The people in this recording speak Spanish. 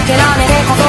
que